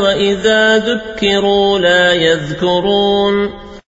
وإذا ذكروا لا يذكرون